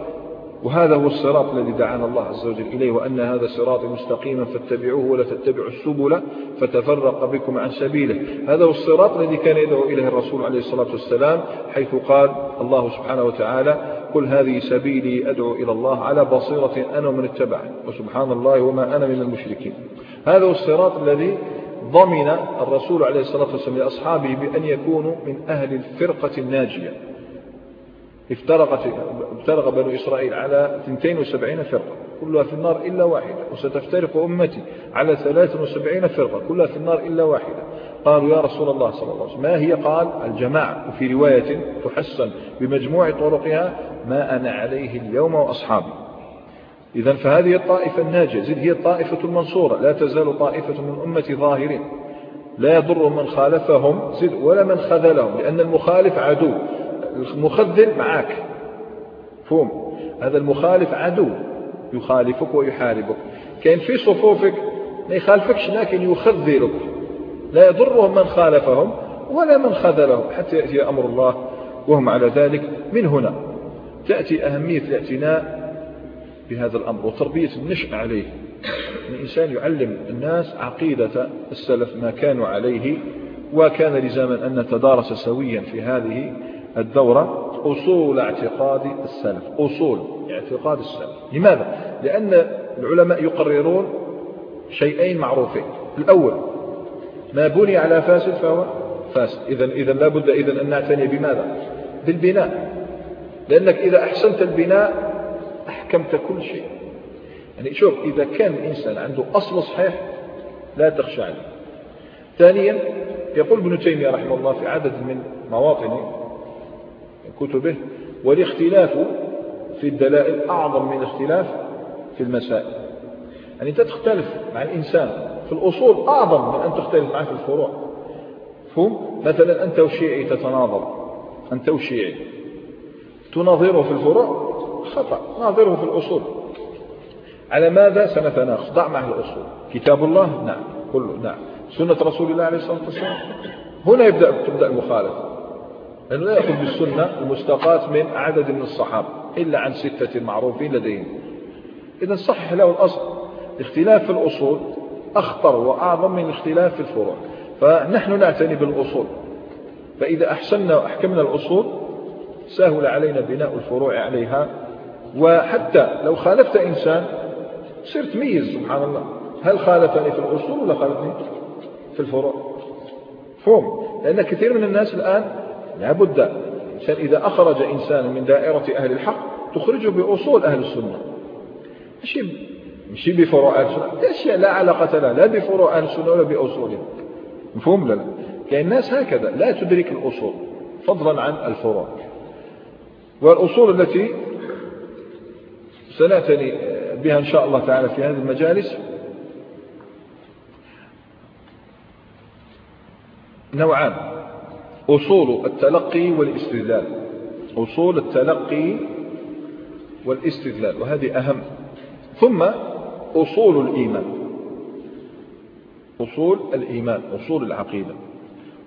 وهذا هو الصراط الذي دعانا الله عز وجل إليه وأن هذا صراط مستقيما فاتبعوه ولا تتبعوا السبل فتفرق بكم عن سبيله. هذا هو الصراط الذي كان يدعو إليه الرسول عليه الصلاة والسلام حيث قال الله سبحانه وتعالى قل هذه سبيلي أدعو إلى الله على بصيرة أنا ومن اتبعني. وسبحان الله وما أنا من المشركين. هذا هو الصراط الذي ضمن الرسول عليه الصلاة والسلام لأصحابه بأن يكونوا من أهل الفرقة الناجية. افترقت افترق بنو إسرائيل على 72 فرقة. كلها في النار إلا واحدة. وستفترق أمتي على 73 فرقة. كلها في النار إلا واحدة. قالوا يا رسول الله صلى الله عليه وسلم ما هي؟ قال الجماعة. وفي رواية تحسن بمجموع طرقها ما أنا عليه اليوم وأصحابي. إذا فهذه الطائفة الناجية زد هي الطائفة المنصورة. لا تزال طائفة من أمتي ظاهرين. لا يضر من خالفهم زد ولا من خذلهم لأن المخالف عدو. المخذل معك فهم؟ هذا المخالف عدو. يخالفك ويحاربك. كان في صفوفك ما يخالفكش لكن يخذلك. لا يضرهم من خالفهم ولا من خذلهم حتى يأتي أمر الله وهم على ذلك من هنا. تأتي أهمية الاعتناء بهذا الأمر وتربية النشء عليه. الإنسان يعلم الناس عقيدة السلف ما كانوا عليه وكان لزاما أن نتدارس سويا في هذه الدورة أصول اعتقاد السلف. أصول اعتقاد السلف. لماذا؟ لأن العلماء يقررون شيئين معروفين. الأول ما بني على فاسد فهو فاسد. إذا إذا لا بد إذا أن نعتني بماذا؟ بالبناء. لأنك إذا أحسنت البناء أحكمت كل شيء. يعني شوف إذا كان الإنسان عنده أصل صحيح لا تخشى عليه. ثانيا يقول ابن تيمية رحمه الله في عدد من مواطن كتبه والاختلاف في الدلائل أعظم من الاختلاف في المسائل. يعني أنت تختلف مع الإنسان. في الأصول أعظم من أن تختلف معه في الفروع. فهم مثلا أنت وشيعي تتناظر. أنت وشيعي. تناظره في الفروع؟ خطأ. ناظره في الأصول. على ماذا سنتناقش؟ ضع معه الأصول. كتاب الله؟ نعم. كله؟ نعم. سنة رسول الله عليه الصلاة والسلام؟ هنا يبدأ تبدأ المخالفة لأنه لا يأخذ بالسنة المستقاة من عدد من الصحابة إلا عن ستة معروفين لديهم. إذا صحح له الأصل. الاختلاف في الأصول أخطر وأعظم من الاختلاف في الفروع. فنحن نعتني بالأصول. فإذا أحسننا وأحكمنا الأصول سهل علينا بناء الفروع عليها. وحتى لو خالفت إنسان صرت تميز سبحان الله. هل خالفني في الأصول ولا خالفني في الفروع؟ فهم. لأن كثير من الناس الآن لا بد الإنسان إذا أخرج إنسان من دائرة أهل الحق تخرجه بأصول أهل السنة. مش بفروع أهل السنة أشياء لا علاقة لها؟ لا بفروع أهل السنة ولا بأصولهم مفهوم لا؟ كان الناس هكذا لا تدرك الأصول فضلا عن الفروع. والأصول التي سنعتني بها إن شاء الله تعالى في هذه المجالس نوعان. أصول التلقي والاستدلال. أصول التلقي والاستدلال وهذه أهم. ثم أصول الإيمان. أصول الإيمان أصول العقيدة.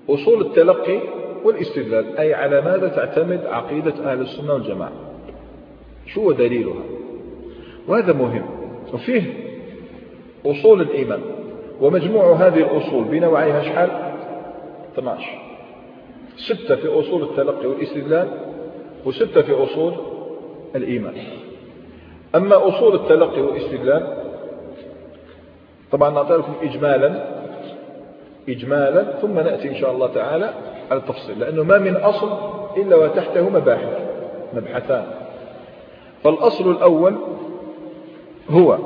أصول التلقي والاستدلال أي على ماذا تعتمد عقيدة أهل السنة والجماعة؟ شو دليلها؟ وهذا مهم. وفيه أصول الإيمان. ومجموع هذه الأصول بنوعيها شحال 12 ستة في أصول التلقي والاستدلال وستة في أصول الإيمان. أما أصول التلقي والاستدلال طبعا نعطي لكم إجمالا إجمالا ثم نأتي إن شاء الله تعالى على التفصيل لأنه ما من أصل إلا وتحته مباحث مبحثان. فالأصل الأول هو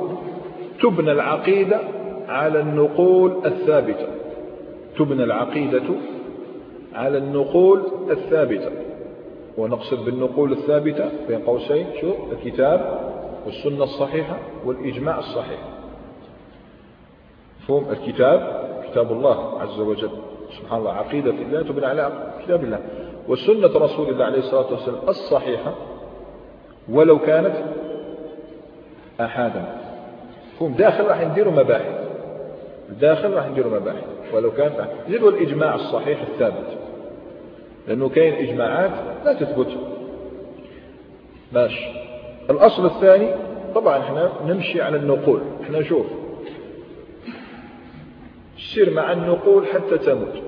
تبنى العقيدة على النقول الثابتة. تبنى العقيدة على النقول الثابتة. ونقصد بالنقول الثابتة بين قوسين شو الكتاب والسنة الصحيحة والإجماع الصحيح. فهم الكتاب كتاب الله عز وجل. سبحان الله عقيدة الله تبنى على كتاب الله. وسنة رسول الله عليه الصلاة والسلام الصحيحة ولو كانت أحادا. فهم داخل راح نديروا مباحث. داخل راح نديروا مباحث. ولو كانت زيدوا الإجماع الصحيح الثابت. لأنه كاين إجماعات لا تثبت. ماشي. الأصل الثاني طبعا إحنا نمشي على النقول. إحنا نشوف. سير مع النقول حتى تموت.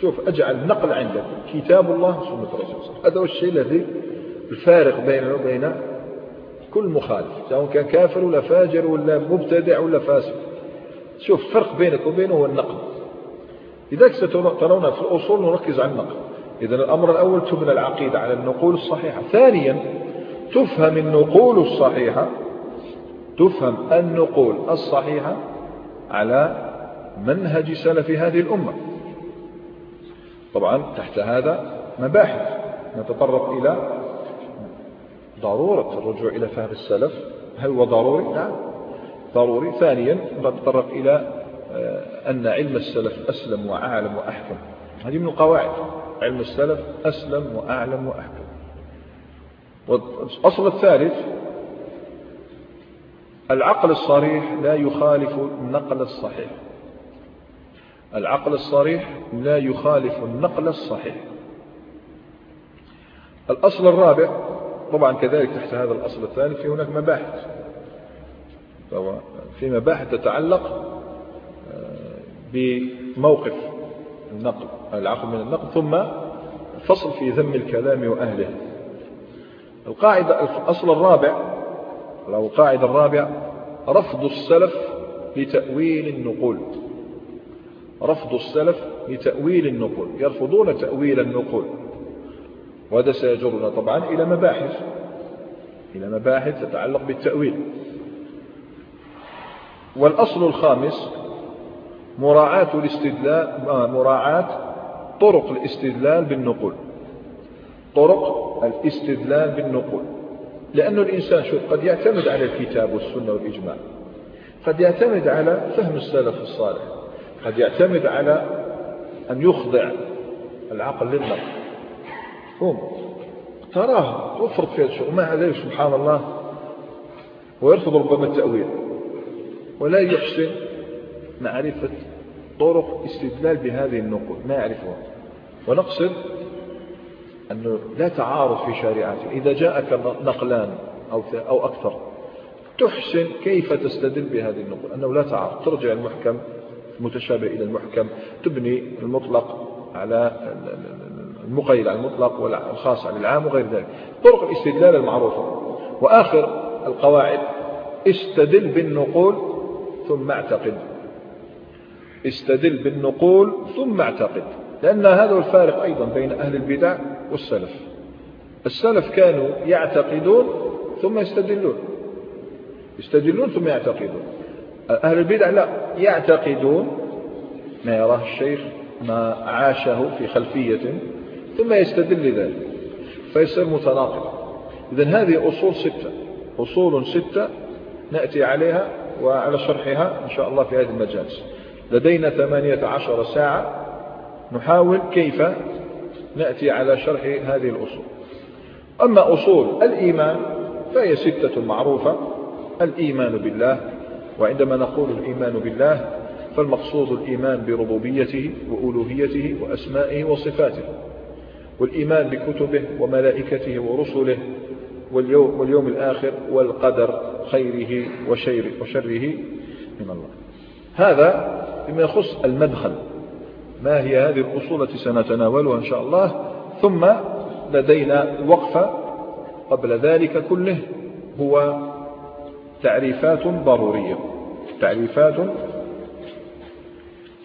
شوف أجعل نقل عندك. كتاب الله سنة الرسول هذا هو الشيء الذي الفارق بيننا وبين كل مخالف سواء كان كافر ولا فاجر ولا مبتدع ولا فاسق. شوف فرق بينك وبينه هو النقل. لذلك سترون في الأصول نركز على النقل. إذا الأمر الأول تبنى العقيدة على النقول الصحيحة. ثانيا تفهم النقول الصحيحة تفهم النقول الصحيحة على منهج سلف هذه الأمة. طبعا تحت هذا مباحث. نتطرق إلى ضرورة الرجوع إلى فهم السلف. هل هو ضروري؟ نعم. ضروري. ثانيا نتطرق إلى آه، أن علم السلف أسلم وأعلم وأحكم. هذه من القواعد. علم السلف أسلم وأعلم وأحكم. والأصل الثالث العقل الصريح لا يخالف النقل الصحيح. العقل الصريح لا يخالف النقل الصحيح. الأصل الرابع طبعا كذلك تحت هذا الأصل الثاني في هناك مباحث. في مباحث تتعلق آه، بموقف النقل العقل من النقل ثم فصل في ذم الكلام وأهله. القاعدة الأصل الرابع أو القاعدة الرابع رفض السلف لتأويل النقول. رفض السلف لتأويل النقول يرفضون تأويل النقول. وهذا سيجرنا طبعا إلى مباحث إلى مباحث تتعلق بالتأويل. والأصل الخامس مراعاة الاستدلال مراعاة طرق الاستدلال بالنقول. طرق الاستدلال بالنقول. لأن الإنسان شوف قد يعتمد على الكتاب والسنة والإجماع. قد يعتمد على فهم السلف الصالح. قد يعتمد على أن يخضع العقل للنقل هم تراه تفرط في الشغل مع ذلك سبحان الله. ويرفض ربما التأويل. ولا يحسن معرفة طرق استدلال بهذه النقول. ما يعرفها. ونقصد أنه لا تعارض في شريعته. إذا جاءك نقلان أو, أو أكثر تحسن كيف تستدل بهذه النقول. أنه لا تعارض. ترجع المحكم المتشابه إلى المحكم تبني المطلق على المقيد على المطلق والخاص على العام وغير ذلك. طرق الاستدلال المعروفة. وآخر القواعد استدل بالنقول ثم اعتقد. استدل بالنقول ثم اعتقد. لأن هذا الفارق أيضا بين أهل البدع والسلف. السلف كانوا يعتقدون ثم يستدلون. يستدلون ثم يعتقدون. أهل البدع لا يعتقدون ما يراه الشيخ ما عاشه في خلفية ثم يستدل ذلك فيصير متناقض. إذا هذه أصول ستة أصول ستة نأتي عليها وعلى شرحها إن شاء الله في هذه المجالس. لدينا ثمانية عشر ساعة نحاول كيف نأتي على شرح هذه الأصول. أما أصول الإيمان فهي ستة معروفة الإيمان بالله وعندما نقول الإيمان بالله فالمقصود الإيمان بربوبيته وألوهيته وأسمائه وصفاته والإيمان بكتبه وملائكته ورسله واليوم, واليوم الآخر والقدر خيره وشره من الله. هذا بما يخص المدخل. ما هي هذه الأصول التي سنتناولها إن شاء الله؟ ثم لدينا وقفة قبل ذلك كله هو تعريفات ضرورية. تعريفات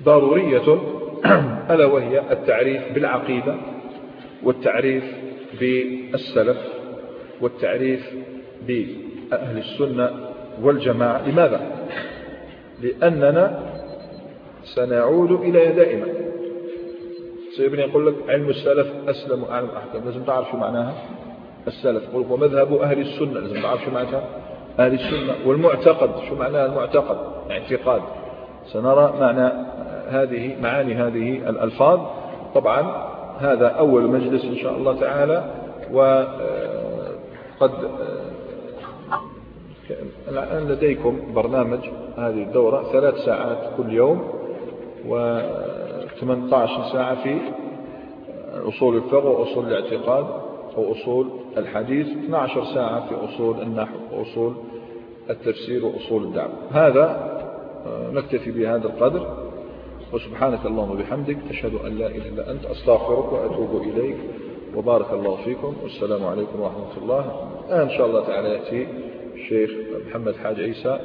ضرورية. ألا وهي التعريف بالعقيدة والتعريف بالسلف والتعريف بأهل السنة والجماعة. لماذا؟ لأننا سنعود إلى دائما سيبني يقول لك علم السلف أسلم وأعلم أحكام لازم تعرف شو معناها؟ السلف. ومذهب أهل السنة. لازم تعرف شو معناها أهل السنة والمعتقد شو معناها المعتقد؟ اعتقاد. سنرى معنى هذه معاني هذه الألفاظ. طبعا هذا أول مجلس إن شاء الله تعالى وقد الآن لديكم برنامج هذه الدورة ثلاث ساعات كل يوم و18 ساعة في أصول الفقه وأصول الاعتقاد أو أصول الحديث 12 ساعة في أصول النحو وأصول التفسير وأصول الدعوة. هذا آه، نكتفي بهذا القدر وسبحانك اللهم وبحمدك أشهد أن لا إله إلا أنت أستغفرك وأتوب إليك وبارك الله فيكم والسلام عليكم ورحمة الله. إن شاء الله تعالى يأتي الشيخ محمد حاج عيسى